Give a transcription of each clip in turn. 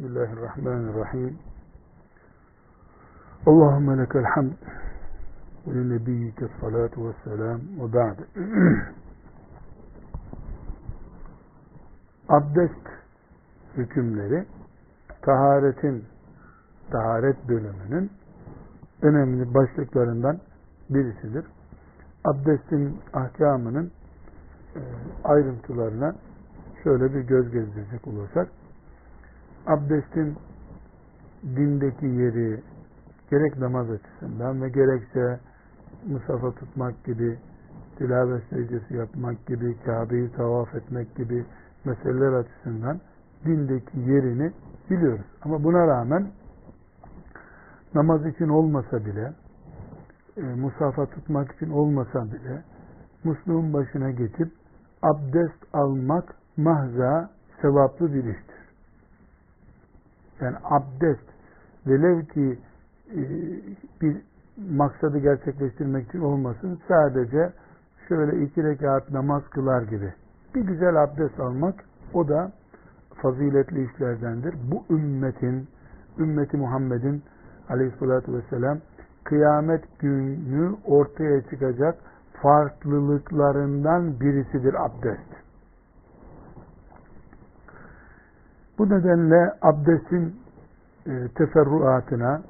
Bismillahirrahmanirrahim. Allahümme lekel hamd ve nebiyyike salatu ve selam ve ba'd. Abdest hükümleri taharetin taharet bölümünün önemli başlıklarından birisidir. Abdestin ahkamının e, ayrıntılarına şöyle bir göz gezdirecek olursak abdestin dindeki yeri gerek namaz açısından ve gerekse musafa tutmak gibi, tilavet secdesi yapmak gibi, Kabe'yi tavaf etmek gibi meseleler açısından dindeki yerini biliyoruz. Ama buna rağmen namaz için olmasa bile, e, musafa tutmak için olmasa bile, musluğun başına geçip abdest almak mahza sevaplı bir iştir. Yani abdest velev ki e, bir maksadı gerçekleştirmek için olmasın sadece şöyle iki rekat namaz kılar gibi bir güzel abdest almak o da faziletli işlerdendir. Bu ümmetin ümmeti Muhammed'in aleyhissalatü vesselam kıyamet günü ortaya çıkacak farklılıklarından birisidir abdest. Bu nedenle abdestin e, teferruatına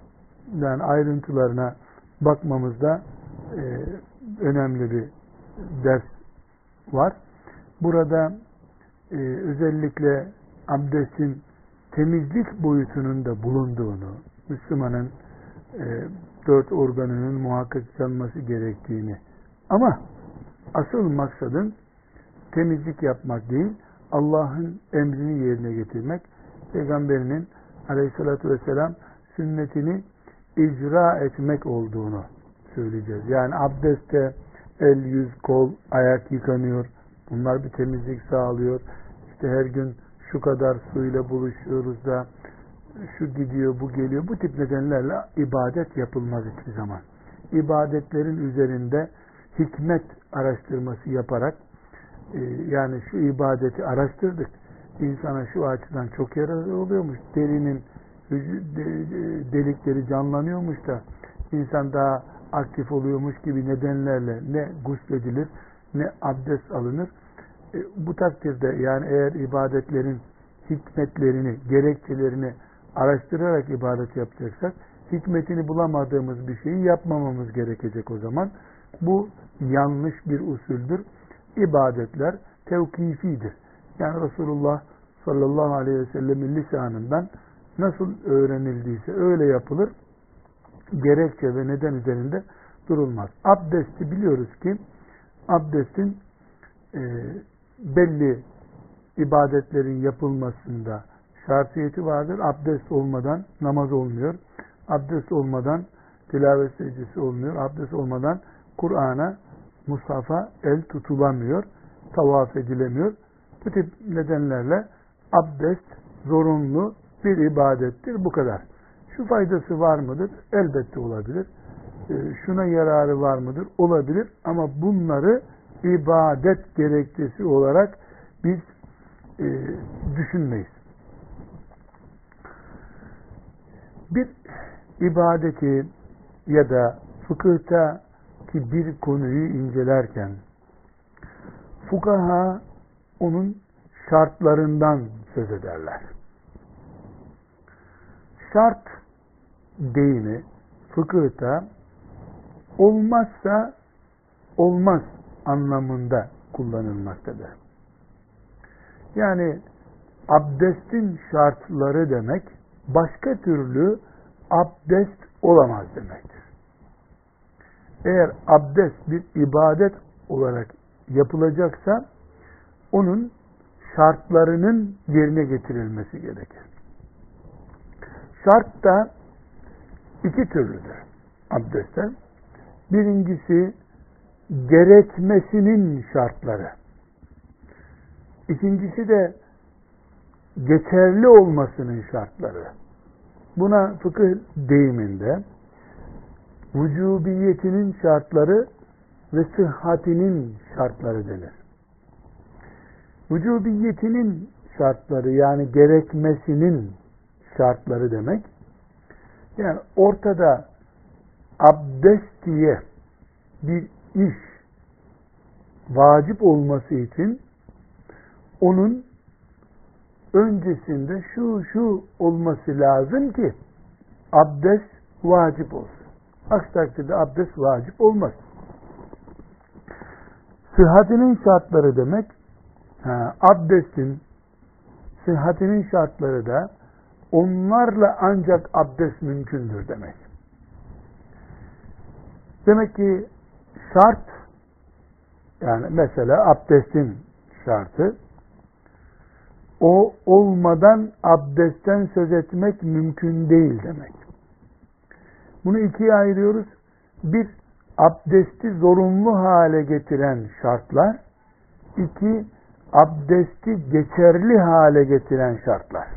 yani ayrıntılarına bakmamızda e, önemli bir ders var. Burada e, özellikle abdestin temizlik boyutunun da bulunduğunu, Müslümanın dört organının muhakkak çalması gerektiğini ama asıl maksadın temizlik yapmak değil, Allah'ın emrini yerine getirmek, Peygamberinin aleyhissalatü vesselam sünnetini icra etmek olduğunu söyleyeceğiz. Yani abdestte el, yüz, kol, ayak yıkanıyor. Bunlar bir temizlik sağlıyor. İşte her gün şu kadar suyla buluşuyoruz da şu gidiyor, bu geliyor. Bu tip nedenlerle ibadet yapılmaz hiçbir zaman. İbadetlerin üzerinde hikmet araştırması yaparak yani şu ibadeti araştırdık. İnsana şu açıdan çok yararlı oluyormuş. Derinin delikleri canlanıyormuş da insan daha aktif oluyormuş gibi nedenlerle ne gusledilir ne abdest alınır. E, bu takdirde yani eğer ibadetlerin hikmetlerini, gerekçelerini araştırarak ibadet yapacaksak hikmetini bulamadığımız bir şeyi yapmamamız gerekecek o zaman. Bu yanlış bir usuldür. İbadetler tevkifidir. Yani Resulullah sallallahu aleyhi ve sellemin lisanından nasıl öğrenildiyse öyle yapılır. Gerekçe ve neden üzerinde durulmaz. Abdesti biliyoruz ki abdestin e, belli ibadetlerin yapılmasında şartiyeti vardır. Abdest olmadan namaz olmuyor. Abdest olmadan tilavet secdesi olmuyor. Abdest olmadan Kur'an'a, Musaf'a el tutulamıyor. Tavaf edilemiyor. Bu tip nedenlerle abdest zorunlu bir ibadettir. Bu kadar. Şu faydası var mıdır? Elbette olabilir. Ee, şuna yararı var mıdır? Olabilir. Ama bunları ibadet gerekçesi olarak biz e, düşünmeyiz. Bir ibadeti ya da fıkıhta ki bir konuyu incelerken fukaha onun şartlarından söz ederler. Şart deyimi fıkıhta olmazsa olmaz anlamında kullanılmaktadır. Yani abdestin şartları demek başka türlü abdest olamaz demektir. Eğer abdest bir ibadet olarak yapılacaksa onun şartlarının yerine getirilmesi gerekir. Şart da iki türlüdür abdestten. Birincisi gerekmesinin şartları. İkincisi de geçerli olmasının şartları. Buna fıkıh deyiminde vücubiyetinin şartları ve sıhhatinin şartları denir. Vücubiyetinin şartları yani gerekmesinin şartları demek. Yani ortada abdest diye bir iş vacip olması için onun öncesinde şu şu olması lazım ki abdest vacip olsun. Aksi takdirde abdest vacip olmaz. Sıhhatinin şartları demek, ha, abdestin sıhhatinin şartları da onlarla ancak abdest mümkündür demek. Demek ki şart yani mesela abdestin şartı o olmadan abdestten söz etmek mümkün değil demek. Bunu ikiye ayırıyoruz. Bir, abdesti zorunlu hale getiren şartlar. iki abdesti geçerli hale getiren şartlar.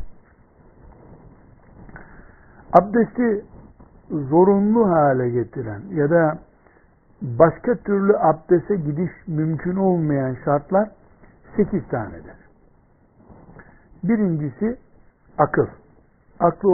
Abdesti zorunlu hale getiren ya da başka türlü abdese gidiş mümkün olmayan şartlar sekiz tanedir. Birincisi akıl. Aklı